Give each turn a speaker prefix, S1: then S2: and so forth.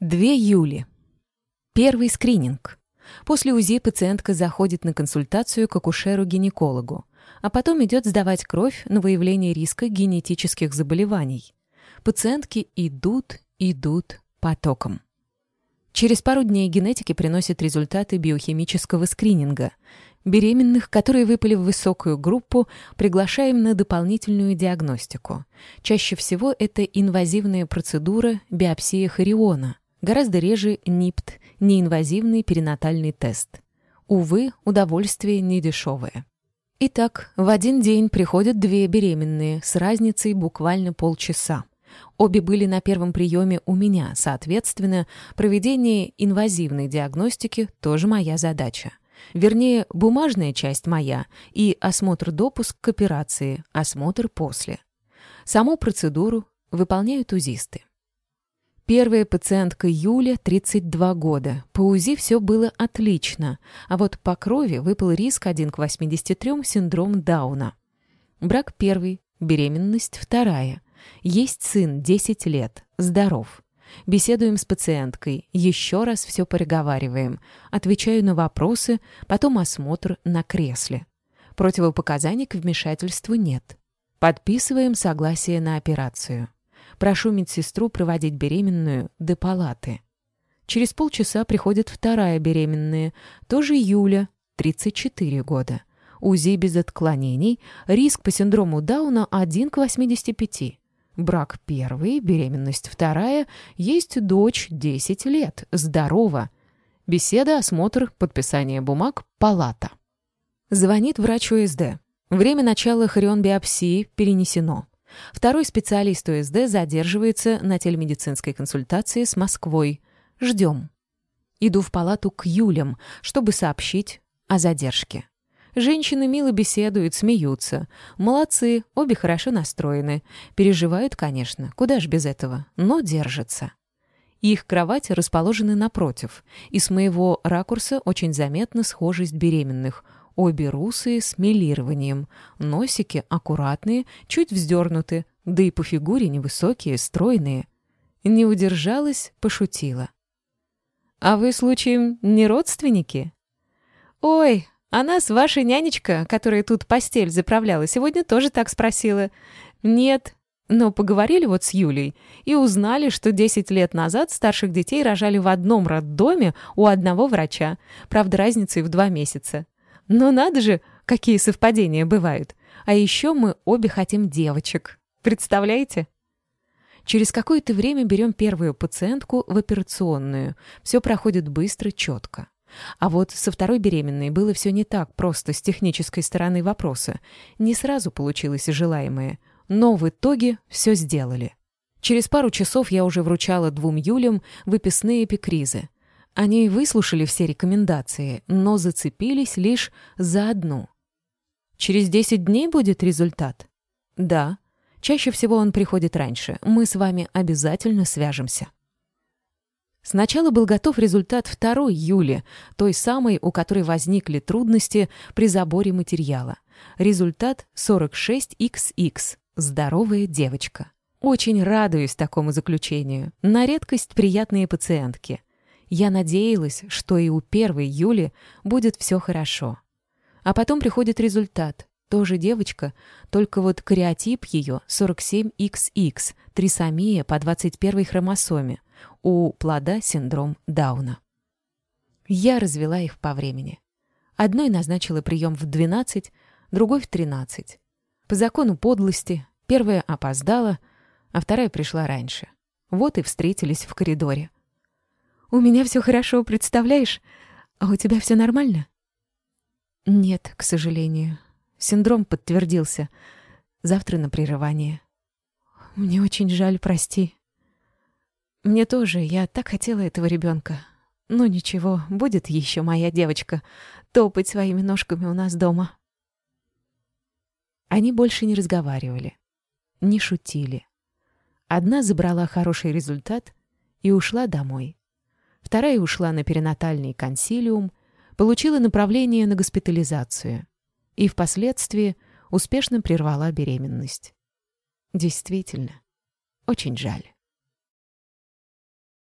S1: 2 Юли. Первый скрининг. После УЗИ пациентка заходит на консультацию к акушеру-гинекологу, а потом идет сдавать кровь на выявление риска генетических заболеваний. Пациентки идут, идут потоком. Через пару дней генетики приносят результаты биохимического скрининга. Беременных, которые выпали в высокую группу, приглашаем на дополнительную диагностику. Чаще всего это инвазивная процедура биопсия хориона, гораздо реже НИПТ, неинвазивный перинатальный тест. Увы, удовольствие недешевое. Итак, в один день приходят две беременные с разницей буквально полчаса. Обе были на первом приеме у меня, соответственно, проведение инвазивной диагностики тоже моя задача. Вернее, бумажная часть моя и осмотр-допуск к операции, осмотр после. Саму процедуру выполняют узисты. Первая пациентка Юля, 32 года. По УЗИ все было отлично, а вот по крови выпал риск 1 к 83 синдром Дауна. Брак первый, беременность вторая. Есть сын, 10 лет, здоров. Беседуем с пациенткой, еще раз все переговариваем. Отвечаю на вопросы, потом осмотр на кресле. Противопоказаний к вмешательству нет. Подписываем согласие на операцию. Прошу медсестру проводить беременную до палаты. Через полчаса приходит вторая беременная, тоже Юля, 34 года. УЗИ без отклонений, риск по синдрому Дауна 1 к 85. Брак первый, беременность вторая, есть дочь 10 лет, здорова. Беседа, осмотр, подписание бумаг, палата. Звонит врач УСД. Время начала хорион-биопсии перенесено. Второй специалист УСД задерживается на телемедицинской консультации с Москвой. Ждем. Иду в палату к Юлям, чтобы сообщить о задержке. Женщины мило беседуют, смеются. Молодцы, обе хорошо настроены. Переживают, конечно, куда ж без этого, но держатся. Их кровати расположены напротив, и с моего ракурса очень заметна схожесть беременных – Обе русые с милированием, носики аккуратные, чуть вздернуты, да и по фигуре невысокие, стройные. Не удержалась, пошутила. «А вы, случаем, не родственники?» «Ой, а нас ваша нянечка, которая тут постель заправляла, сегодня тоже так спросила. Нет, но поговорили вот с Юлей и узнали, что 10 лет назад старших детей рожали в одном роддоме у одного врача, правда, разницей в два месяца. Но надо же, какие совпадения бывают. А еще мы обе хотим девочек. Представляете? Через какое-то время берем первую пациентку в операционную. Все проходит быстро, четко. А вот со второй беременной было все не так просто с технической стороны вопроса. Не сразу получилось желаемое. Но в итоге все сделали. Через пару часов я уже вручала двум Юлям выписные эпикризы. Они выслушали все рекомендации, но зацепились лишь за одну. «Через 10 дней будет результат?» «Да. Чаще всего он приходит раньше. Мы с вами обязательно свяжемся». Сначала был готов результат 2 Юли, той самой, у которой возникли трудности при заборе материала. Результат 46XX. Здоровая девочка. Очень радуюсь такому заключению. На редкость приятные пациентки. Я надеялась, что и у первой Юли будет все хорошо. А потом приходит результат. Тоже девочка, только вот кариотип ее 47XX, трисомия по 21 хромосоме. У плода синдром Дауна. Я развела их по времени. Одной назначила прием в 12, другой в 13. По закону подлости первая опоздала, а вторая пришла раньше. Вот и встретились в коридоре. У меня все хорошо, представляешь? А у тебя все нормально?» «Нет, к сожалению. Синдром подтвердился. Завтра на прерывание. Мне очень жаль, прости. Мне тоже, я так хотела этого ребенка. Ну ничего, будет еще моя девочка топать своими ножками у нас дома». Они больше не разговаривали, не шутили. Одна забрала хороший результат и ушла домой вторая ушла на перинатальный консилиум, получила направление на госпитализацию и впоследствии успешно прервала беременность. Действительно, очень жаль.